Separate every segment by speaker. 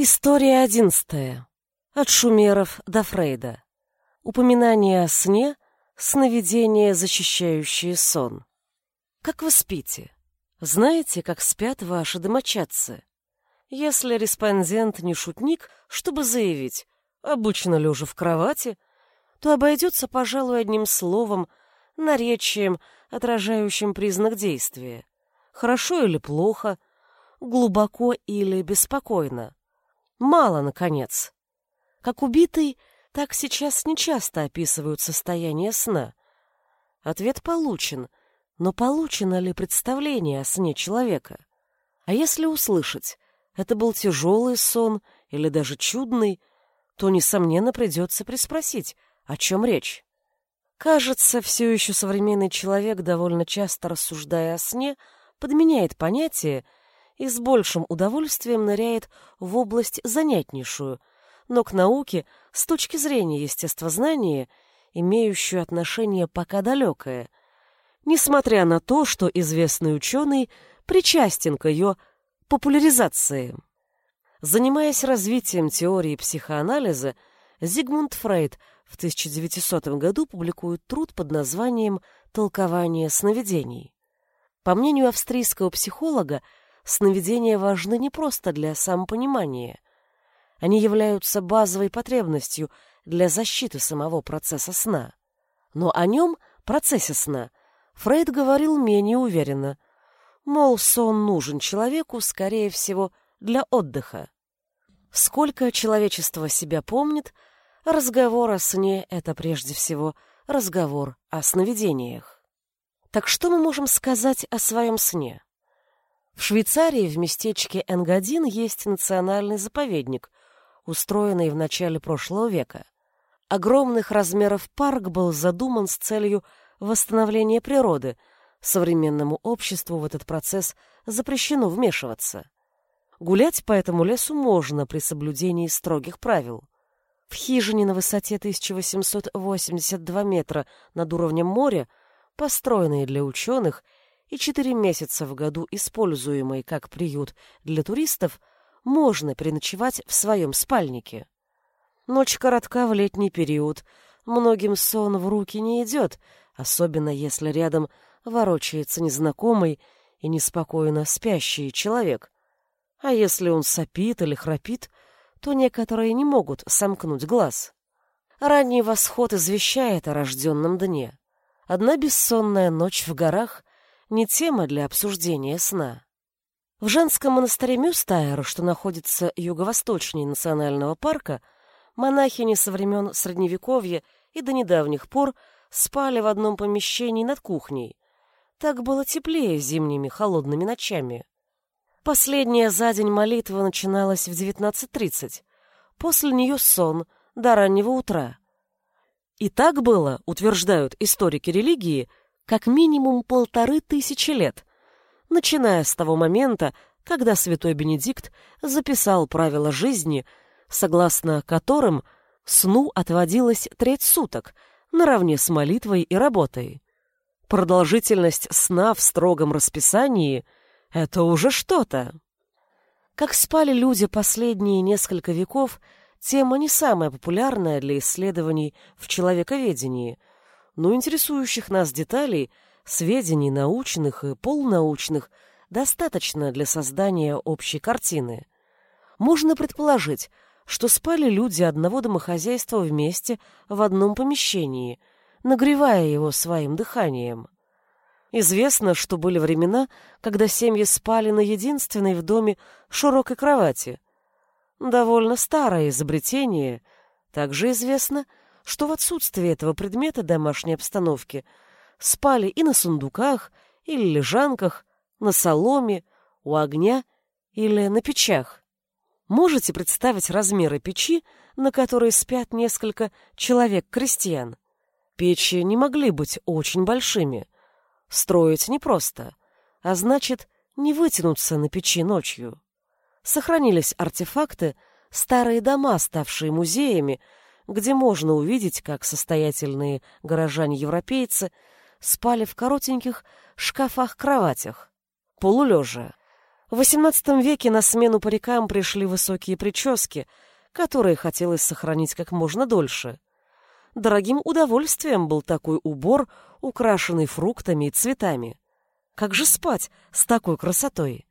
Speaker 1: История одиннадцатая. От шумеров до Фрейда. Упоминание о сне, сновидения, защищающие сон. Как вы спите? Знаете, как спят ваши домочадцы? Если респондент не шутник, чтобы заявить, обычно лежа в кровати, то обойдется, пожалуй, одним словом, наречием, отражающим признак действия. Хорошо или плохо, глубоко или беспокойно. Мало, наконец. Как убитый, так сейчас нечасто описывают состояние сна. Ответ получен, но получено ли представление о сне человека? А если услышать, это был тяжелый сон или даже чудный, то, несомненно, придется приспросить, о чем речь. Кажется, все еще современный человек, довольно часто рассуждая о сне, подменяет понятие и с большим удовольствием ныряет в область занятнейшую, но к науке с точки зрения естествознания, имеющую отношение пока далекое, несмотря на то, что известный ученый причастен к ее популяризации. Занимаясь развитием теории психоанализа, Зигмунд Фрейд в 1900 году публикует труд под названием «Толкование сновидений». По мнению австрийского психолога, сновидения важны не просто для самопонимания. Они являются базовой потребностью для защиты самого процесса сна. Но о нем, процессе сна, Фрейд говорил менее уверенно. Мол, сон нужен человеку, скорее всего, для отдыха. Сколько человечество себя помнит, разговор о сне — это прежде всего разговор о сновидениях. Так что мы можем сказать о своем сне? В Швейцарии в местечке Энгадин есть национальный заповедник, устроенный в начале прошлого века. Огромных размеров парк был задуман с целью восстановления природы. Современному обществу в этот процесс запрещено вмешиваться. Гулять по этому лесу можно при соблюдении строгих правил. В хижине на высоте 1882 метра над уровнем моря, построенной для ученых и четыре месяца в году используемой как приют для туристов, можно переночевать в своем спальнике. Ночь коротка в летний период, многим сон в руки не идет, особенно если рядом ворочается незнакомый и неспокойно спящий человек. А если он сопит или храпит, то некоторые не могут сомкнуть глаз. Ранний восход извещает о рожденном дне. Одна бессонная ночь в горах не тема для обсуждения сна. В женском монастыре Мюстайр, что находится юго-восточнее национального парка, монахини со времен Средневековья и до недавних пор спали в одном помещении над кухней. Так было теплее зимними холодными ночами. Последняя за день молитва начиналась в 19.30. После нее сон до раннего утра. И так было, утверждают историки религии, как минимум полторы тысячи лет, начиная с того момента, когда святой Бенедикт записал правила жизни, согласно которым сну отводилось треть суток, наравне с молитвой и работой. Продолжительность сна в строгом расписании — это уже что-то. Как спали люди последние несколько веков, тема не самая популярная для исследований в человековедении — но интересующих нас деталей, сведений научных и полунаучных достаточно для создания общей картины. Можно предположить, что спали люди одного домохозяйства вместе в одном помещении, нагревая его своим дыханием. Известно, что были времена, когда семьи спали на единственной в доме широкой кровати. Довольно старое изобретение. Также известно, в отсутствие этого предмета домашней обстановки спали и на сундуках, или лежанках, на соломе, у огня или на печах. Можете представить размеры печи, на которой спят несколько человек-крестьян? Печи не могли быть очень большими. Строить непросто, а значит, не вытянуться на печи ночью. Сохранились артефакты, старые дома, ставшие музеями, где можно увидеть, как состоятельные горожане-европейцы спали в коротеньких шкафах-кроватях, полулежа. В XVIII веке на смену парикам пришли высокие прически, которые хотелось сохранить как можно дольше. Дорогим удовольствием был такой убор, украшенный фруктами и цветами. Как же спать с такой красотой?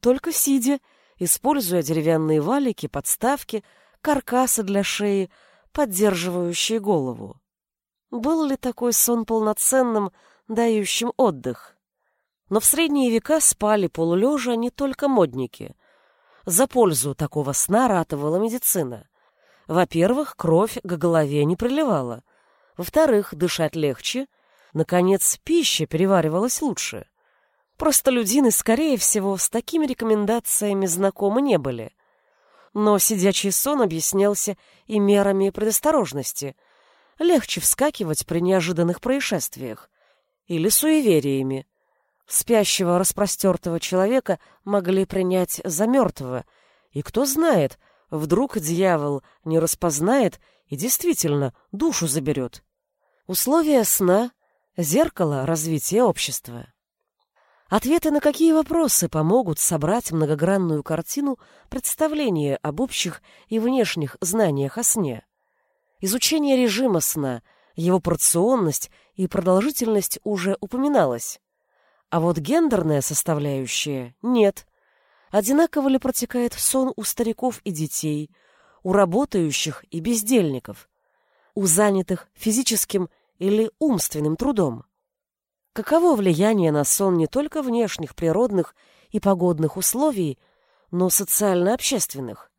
Speaker 1: Только сидя, используя деревянные валики, подставки, каркасы для шеи, поддерживающие голову. Был ли такой сон полноценным, дающим отдых? Но в средние века спали полулежа не только модники. За пользу такого сна ратовала медицина. Во-первых, кровь к голове не приливала. Во-вторых, дышать легче. Наконец, пища переваривалась лучше. Простолюдины, скорее всего, с такими рекомендациями знакомы не были. Но сидячий сон объяснялся и мерами предосторожности. Легче вскакивать при неожиданных происшествиях. Или суевериями. Спящего распростертого человека могли принять за мертвого, и кто знает, вдруг дьявол не распознает и действительно душу заберет. Условия сна — зеркало развития общества. Ответы на какие вопросы помогут собрать многогранную картину представления об общих и внешних знаниях о сне? Изучение режима сна, его порционность и продолжительность уже упоминалось. А вот гендерная составляющая нет. Одинаково ли протекает сон у стариков и детей, у работающих и бездельников, у занятых физическим или умственным трудом? Каково влияние на сон не только внешних природных и погодных условий, но социально-общественных?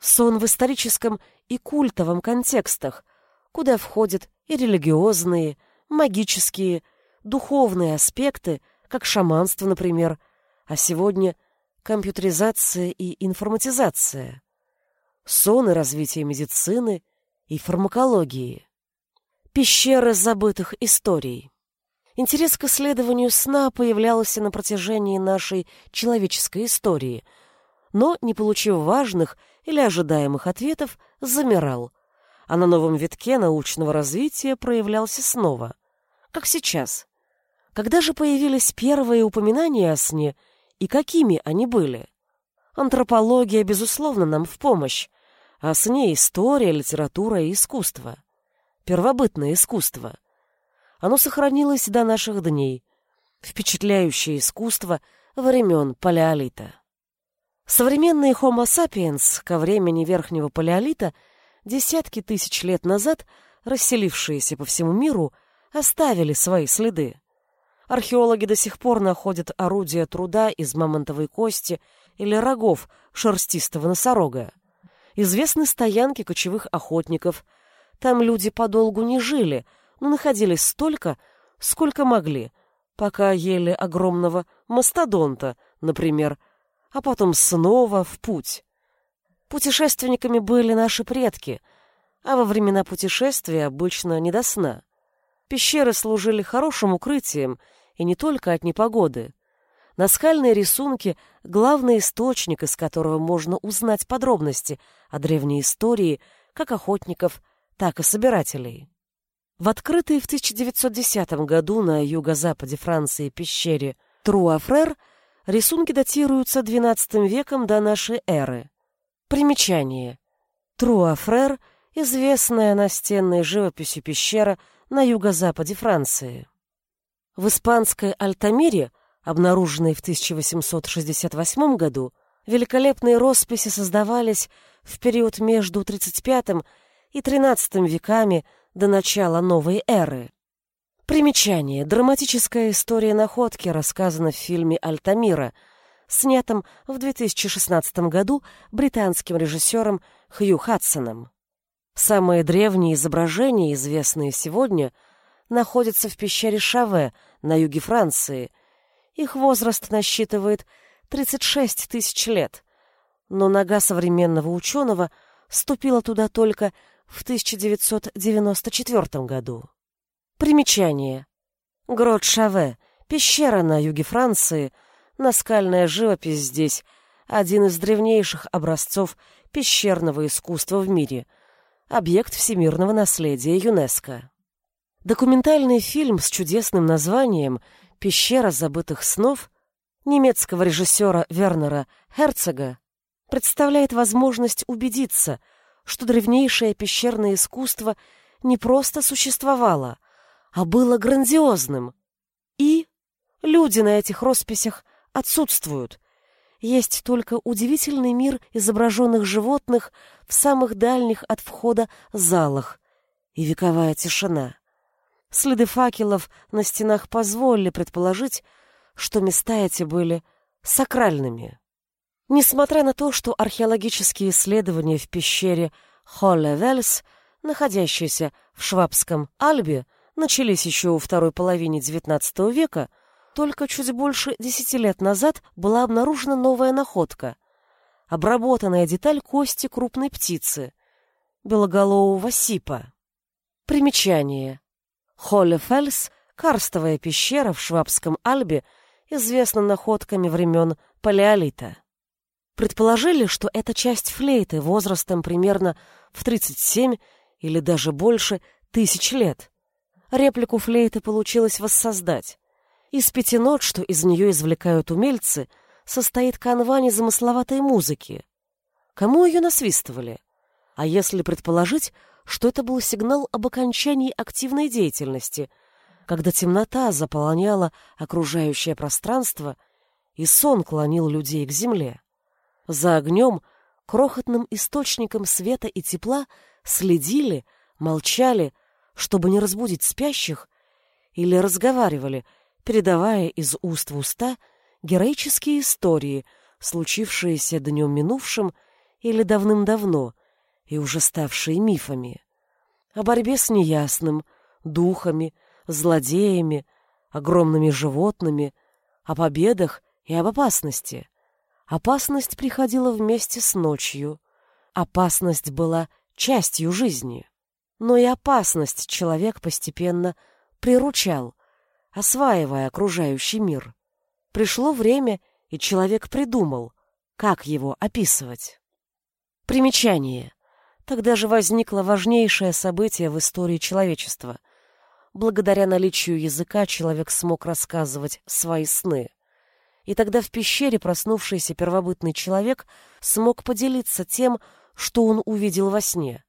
Speaker 1: Сон в историческом и культовом контекстах, куда входят и религиозные, магические, духовные аспекты, как шаманство, например, а сегодня компьютеризация и информатизация, сон и развитие медицины и фармакологии, пещеры забытых историй. Интерес к исследованию сна появлялся на протяжении нашей человеческой истории, но, не получив важных или ожидаемых ответов, замирал, а на новом витке научного развития проявлялся снова, как сейчас. Когда же появились первые упоминания о сне и какими они были? Антропология, безусловно, нам в помощь. О сне история, литература и искусство. Первобытное искусство. Оно сохранилось до наших дней. Впечатляющее искусство времен Палеолита. Современные Homo sapiens ко времени Верхнего Палеолита десятки тысяч лет назад, расселившиеся по всему миру, оставили свои следы. Археологи до сих пор находят орудия труда из мамонтовой кости или рогов шерстистого носорога. Известны стоянки кочевых охотников. Там люди подолгу не жили, но находились столько, сколько могли, пока ели огромного мастодонта, например, а потом снова в путь. Путешественниками были наши предки, а во времена путешествия обычно не до сна. Пещеры служили хорошим укрытием и не только от непогоды. Наскальные рисунки — главный источник, из которого можно узнать подробности о древней истории как охотников, так и собирателей. В открытой в 1910 году на юго-западе Франции пещере Труафрер рисунки датируются XII веком до нашей эры. Примечание. Труафрер — известная настенной живописью пещера на юго-западе Франции. В испанской Альтамире, обнаруженной в 1868 году, великолепные росписи создавались в период между 35 и 13 веками до начала новой эры. Примечание. Драматическая история находки рассказана в фильме «Альтамира», снятом в 2016 году британским режиссером Хью Хадсоном. Самые древние изображения, известные сегодня – находятся в пещере Шаве на юге Франции. Их возраст насчитывает 36 тысяч лет, но нога современного ученого ступила туда только в 1994 году. Примечание. Грот Шаве, пещера на юге Франции, наскальная живопись здесь – один из древнейших образцов пещерного искусства в мире, объект всемирного наследия ЮНЕСКО. Документальный фильм с чудесным названием «Пещера забытых снов» немецкого режиссера Вернера Херцога представляет возможность убедиться, что древнейшее пещерное искусство не просто существовало, а было грандиозным. И люди на этих росписях отсутствуют. Есть только удивительный мир изображенных животных в самых дальних от входа залах и вековая тишина. Следы факелов на стенах позволили предположить, что места эти были сакральными. Несмотря на то, что археологические исследования в пещере Холле-Вельс, находящейся в Швабском Альбе, начались еще во второй половине XIX века, только чуть больше десяти лет назад была обнаружена новая находка — обработанная деталь кости крупной птицы — белоголового сипа. Примечание. Холлефельс — карстовая пещера в Швабском Альбе, известна находками времен Палеолита. Предположили, что это часть флейты возрастом примерно в 37 или даже больше тысяч лет. Реплику флейты получилось воссоздать. Из пяти нот, что из нее извлекают умельцы, состоит канва незамысловатой музыки. Кому ее насвистывали? А если предположить, что это был сигнал об окончании активной деятельности, когда темнота заполоняла окружающее пространство и сон клонил людей к земле? За огнем, крохотным источником света и тепла, следили, молчали, чтобы не разбудить спящих, или разговаривали, передавая из уст в уста героические истории, случившиеся днем минувшим или давным-давно, и уже ставшие мифами. О борьбе с неясным, духами, злодеями, огромными животными, о победах и об опасности. Опасность приходила вместе с ночью. Опасность была частью жизни. Но и опасность человек постепенно приручал, осваивая окружающий мир. Пришло время, и человек придумал, как его описывать. Примечание. Тогда же возникло важнейшее событие в истории человечества. Благодаря наличию языка человек смог рассказывать свои сны. И тогда в пещере проснувшийся первобытный человек смог поделиться тем, что он увидел во сне.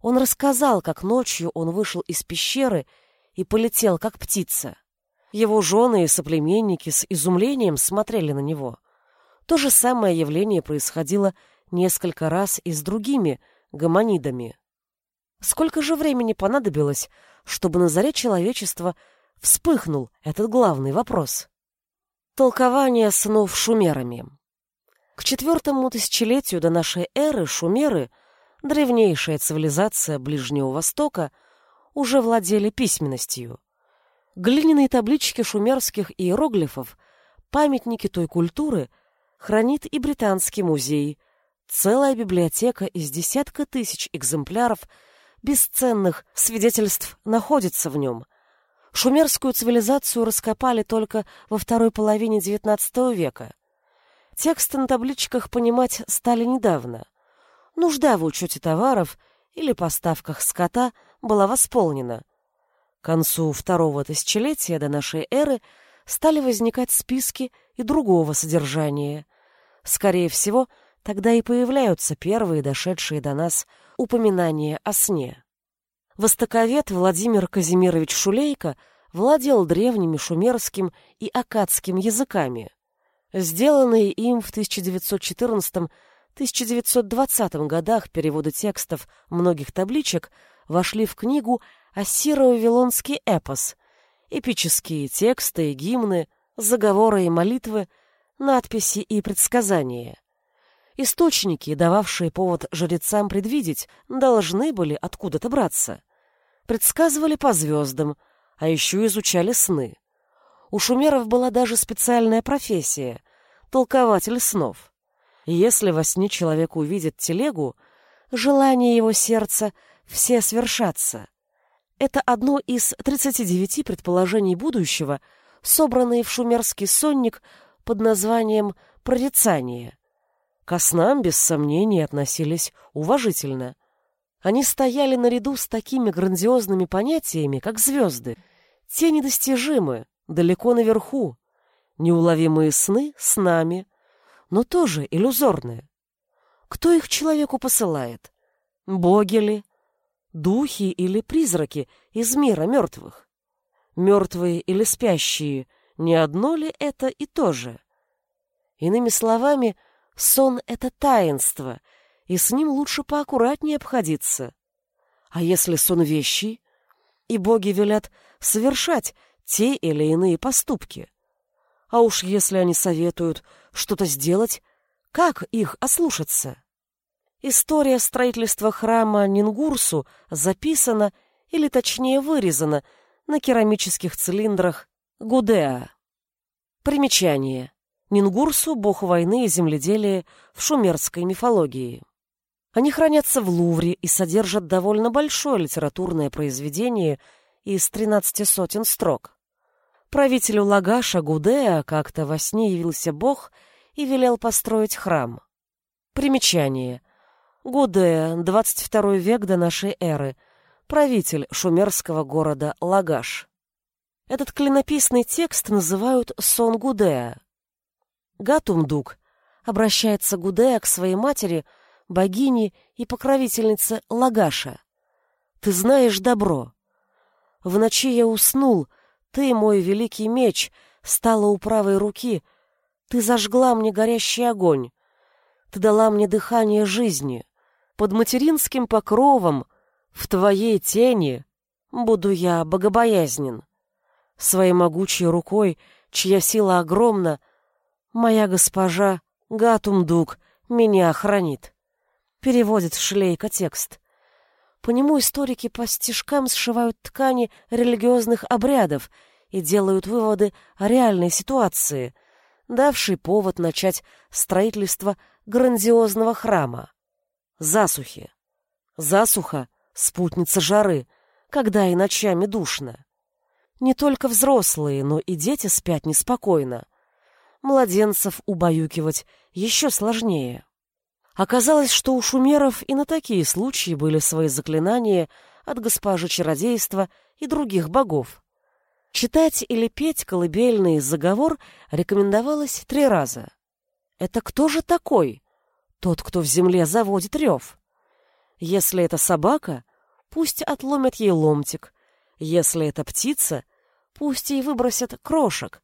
Speaker 1: Он рассказал, как ночью он вышел из пещеры и полетел, как птица. Его жены и соплеменники с изумлением смотрели на него. То же самое явление происходило несколько раз и с другими гомонидами. Сколько же времени понадобилось, чтобы на заре человечества вспыхнул этот главный вопрос? Толкование снов шумерами. К четвертому тысячелетию до нашей эры шумеры, древнейшая цивилизация Ближнего Востока, уже владели письменностью. Глиняные таблички шумерских иероглифов, памятники той культуры, хранит и Британский музей, целая библиотека из десятка тысяч экземпляров бесценных свидетельств находится в нем – Шумерскую цивилизацию раскопали только во второй половине XIX века. Тексты на табличках понимать стали недавно. Нужда в учете товаров или поставках скота была восполнена. К концу второго тысячелетия до нашей эры стали возникать списки и другого содержания. Скорее всего, тогда и появляются первые дошедшие до нас упоминания о сне. Востоковед Владимир Казимирович Шулейко владел древними шумерским и аккадским языками. Сделанные им в 1914-1920 годах переводы текстов многих табличек вошли в книгу «Ассиро-Вавилонский эпос», эпические тексты и гимны, заговоры и молитвы, надписи и предсказания. Источники, дававшие повод жрецам предвидеть, должны были откуда-то браться предсказывали по звездам, а еще изучали сны. У шумеров была даже специальная профессия — толкователь снов. если во сне человек увидит телегу, желания его сердца все свершатся. Это одно из 39 предположений будущего, собранные в шумерский сонник под названием «Прорицание». Ко снам, без сомнений, относились уважительно. Они стояли наряду с такими грандиозными понятиями, как звезды. Те недостижимы, далеко наверху. Неуловимые сны с нами, но тоже иллюзорные. Кто их человеку посылает? Боги ли? Духи или призраки из мира мертвых? Мертвые или спящие, не одно ли это и то же? Иными словами, сон — это таинство, и с ним лучше поаккуратнее обходиться. А если сон вещий, и боги велят совершать те или иные поступки? А уж если они советуют что-то сделать, как их ослушаться? История строительства храма Нингурсу записана, или точнее вырезана, на керамических цилиндрах Гудеа. Примечание. Нингурсу – бог войны и земледелия в шумерской мифологии. Они хранятся в Лувре и содержат довольно большое литературное произведение из 13 сотен строк. Правителю Лагаша Гудеа как-то во сне явился бог и велел построить храм. Примечание – Гудея, 22 век до нашей эры, правитель шумерского города Лагаш. Этот клинописный текст называют «сон Гудея». Гатумдук обращается Гудея к своей матери, богине и покровительнице Лагаша. «Ты знаешь добро. В ночи я уснул, ты, мой великий меч, стала у правой руки, ты зажгла мне горящий огонь, ты дала мне дыхание жизни» под материнским покровом, в твоей тени, буду я богобоязнен. Своей могучей рукой, чья сила огромна, моя госпожа Гатумдук меня охранит. Переводит Шлейка текст. По нему историки по стишкам сшивают ткани религиозных обрядов и делают выводы о реальной ситуации, давшей повод начать строительство грандиозного храма засухи. Засуха — спутница жары, когда и ночами душно. Не только взрослые, но и дети спят неспокойно. Младенцев убаюкивать еще сложнее. Оказалось, что у шумеров и на такие случаи были свои заклинания от госпожи чародейства и других богов. Читать или петь колыбельный заговор рекомендовалось три раза. Это кто же такой? Тот, кто в земле заводит рев. Если это собака, пусть отломят ей ломтик. Если это птица, пусть ей выбросят крошек.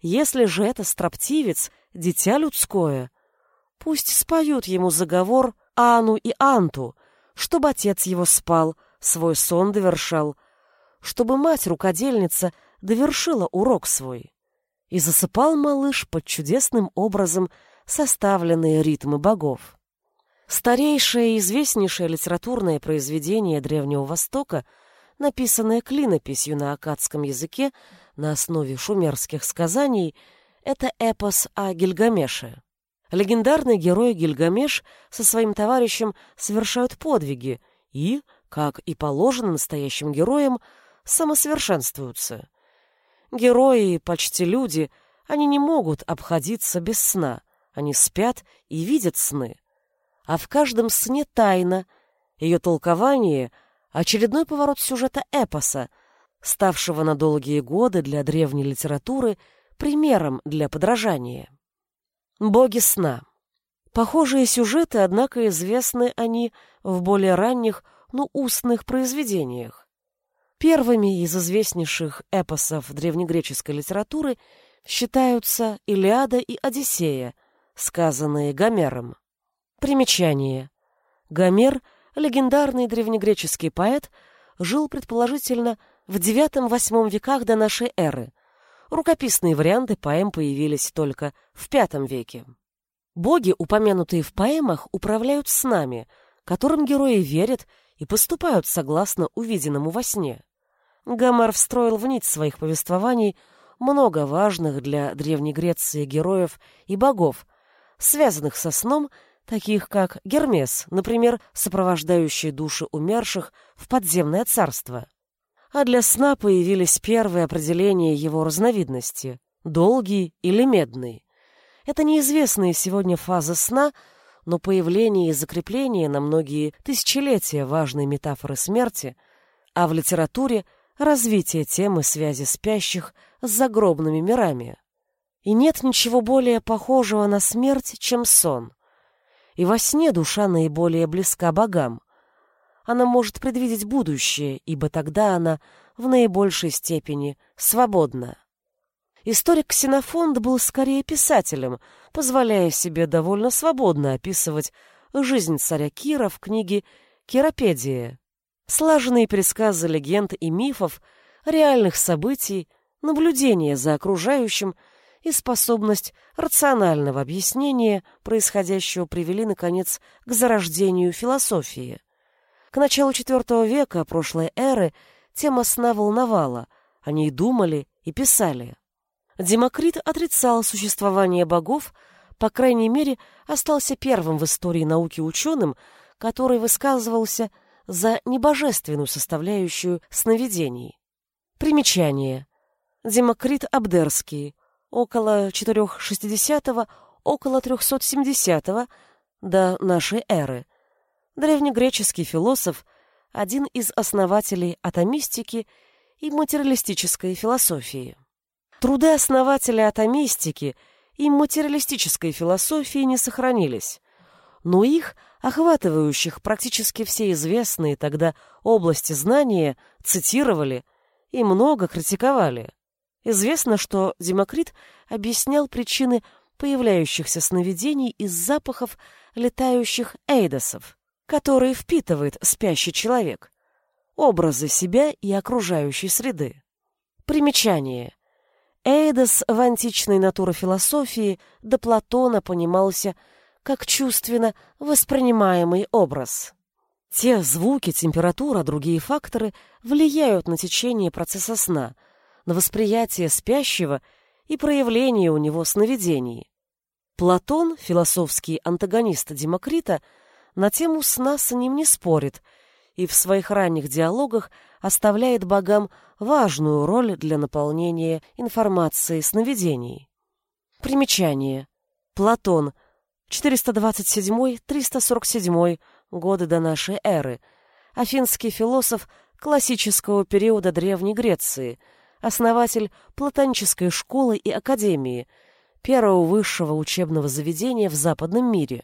Speaker 1: Если же это строптивец, дитя людское, пусть споют ему заговор Ану и Анту, чтобы отец его спал, свой сон довершал, чтобы мать-рукодельница довершила урок свой. И засыпал малыш под чудесным образом составленные ритмы богов. Старейшее и известнейшее литературное произведение Древнего Востока, написанное клинописью на акадском языке на основе шумерских сказаний, это эпос о Гильгамеше. Легендарный герой Гильгамеш со своим товарищем совершают подвиги и, как и положено настоящим героям, самосовершенствуются. Герои, почти люди, они не могут обходиться без сна, они спят и видят сны. А в каждом сне тайна, ее толкование — очередной поворот сюжета эпоса, ставшего на долгие годы для древней литературы примером для подражания. Боги сна. Похожие сюжеты, однако известны они в более ранних, но устных произведениях. Первыми из известнейших эпосов древнегреческой литературы считаются Илиада и Одиссея — сказанные Гомером. Примечание. Гомер, легендарный древнегреческий поэт, жил предположительно в IX-VIII веках до нашей эры. Рукописные варианты поэм появились только в V веке. Боги, упомянутые в поэмах, управляют снами, которым герои верят и поступают согласно увиденному во сне. Гомер встроил в нить своих повествований много важных для Древней Греции героев и богов, связанных со сном, таких как Гермес, например, сопровождающий души умерших в подземное царство. А для сна появились первые определения его разновидности – долгий или медный. Это неизвестные сегодня фазы сна, но появление и закрепление на многие тысячелетия важной метафоры смерти, а в литературе – развитие темы связи спящих с загробными мирами. И нет ничего более похожего на смерть, чем сон. И во сне душа наиболее близка богам. Она может предвидеть будущее, ибо тогда она в наибольшей степени свободна. Историк Ксенофонд был скорее писателем, позволяя себе довольно свободно описывать жизнь царя Кира в книге «Киропедия». Слаженные пересказы легенд и мифов, реальных событий, наблюдение за окружающим – и способность рационального объяснения происходящего привели, наконец, к зарождению философии. К началу IV века прошлой эры тема сна волновала, о ней думали и писали. Демокрит отрицал существование богов, по крайней мере, остался первым в истории науки ученым, который высказывался за небожественную составляющую сновидений. Примечание. Демокрит Абдерский, около 460-го, около 370-го до нашей эры. Древнегреческий философ, один из основателей атомистики и материалистической философии. Труды основателя атомистики и материалистической философии не сохранились, но их, охватывающих практически все известные тогда области знания, цитировали и много критиковали. Известно, что Демокрит объяснял причины появляющихся сновидений из запахов летающих эйдосов, которые впитывает спящий человек, образы себя и окружающей среды. Примечание. Эйдос в античной натурофилософии до Платона понимался как чувственно воспринимаемый образ. Те звуки, температура, другие факторы влияют на течение процесса сна – на восприятие спящего и проявление у него сновидений. Платон, философский антагонист Демокрита, на тему сна с ним не спорит и в своих ранних диалогах оставляет богам важную роль для наполнения информацией сновидений. Примечание. Платон, 427-347 годы до нашей эры, афинский философ классического периода Древней Греции – основатель Платонической школы и академии, первого высшего учебного заведения в западном мире.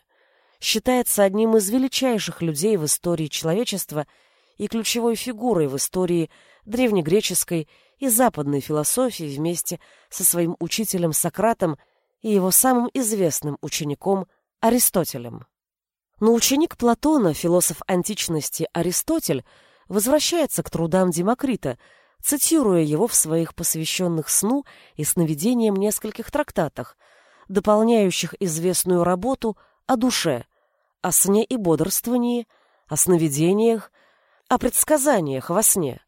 Speaker 1: Считается одним из величайших людей в истории человечества и ключевой фигурой в истории древнегреческой и западной философии вместе со своим учителем Сократом и его самым известным учеником Аристотелем. Но ученик Платона, философ античности Аристотель, возвращается к трудам Демокрита – цитируя его в своих посвященных сну и сновидениям нескольких трактатах, дополняющих известную работу о душе, о сне и бодрствовании, о сновидениях, о предсказаниях во сне.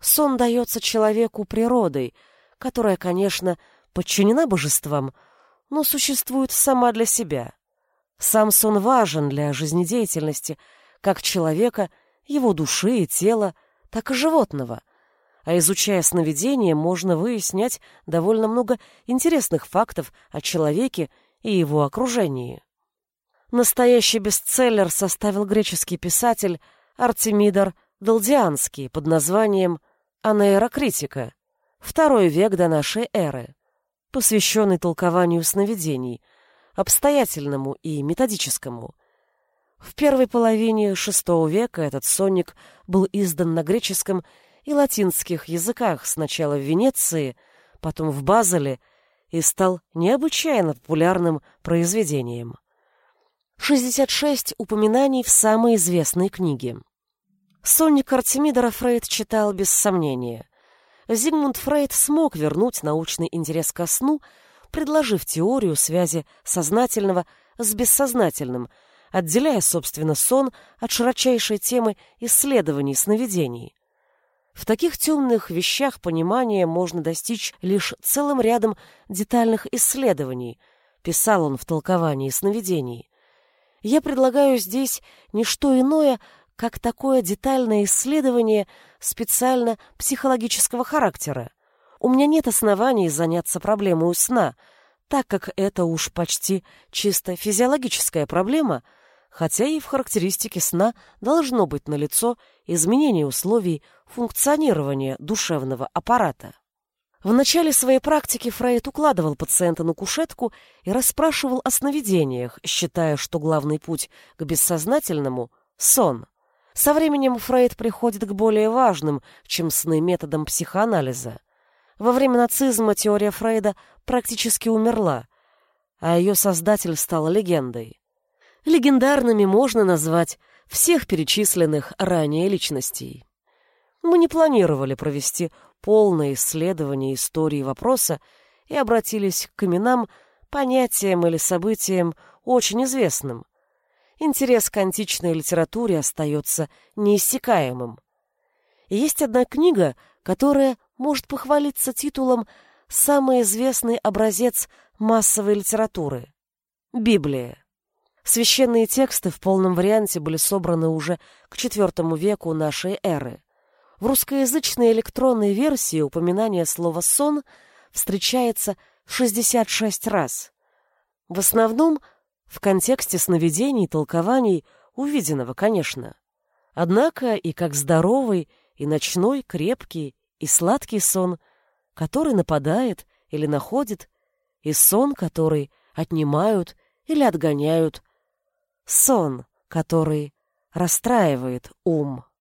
Speaker 1: Сон дается человеку природой, которая, конечно, подчинена божествам, но существует сама для себя. Сам сон важен для жизнедеятельности как человека, его души и тела, так и животного, а изучая сновидения, можно выяснять довольно много интересных фактов о человеке и его окружении. Настоящий бестселлер составил греческий писатель Артемидор Далдианский под названием «Анейрокритика», второй век до нашей эры, посвященный толкованию сновидений, обстоятельному и методическому. В первой половине VI века этот сонник был издан на греческом и латинских языках сначала в Венеции, потом в Базеле и стал необычайно популярным произведением. 66 упоминаний в самой известной книге. Сонник Артемидора Фрейд читал без сомнения. Зигмунд Фрейд смог вернуть научный интерес ко сну, предложив теорию связи сознательного с бессознательным, отделяя, собственно, сон от широчайшей темы исследований сновидений. В таких темных вещах понимания можно достичь лишь целым рядом детальных исследований, писал он в толковании сновидений. Я предлагаю здесь не что иное, как такое детальное исследование специально психологического характера. У меня нет оснований заняться проблемой сна, так как это уж почти чисто физиологическая проблема — хотя и в характеристике сна должно быть налицо изменение условий функционирования душевного аппарата. В начале своей практики Фрейд укладывал пациента на кушетку и расспрашивал о сновидениях, считая, что главный путь к бессознательному — сон. Со временем Фрейд приходит к более важным, чем сны, методам психоанализа. Во время нацизма теория Фрейда практически умерла, а ее создатель стал легендой. Легендарными можно назвать всех перечисленных ранее личностей. Мы не планировали провести полное исследование истории вопроса и обратились к именам, понятиям или событиям очень известным. Интерес к античной литературе остается неиссякаемым. есть одна книга, которая может похвалиться титулом «Самый известный образец массовой литературы» — Библия. Священные тексты в полном варианте были собраны уже к IV веку нашей эры. В русскоязычной электронной версии упоминание слова «сон» встречается 66 раз. В основном в контексте сновидений толкований увиденного, конечно. Однако и как здоровый, и ночной, крепкий, и сладкий сон, который нападает или находит, и сон, который отнимают или отгоняют, сон, который расстраивает ум.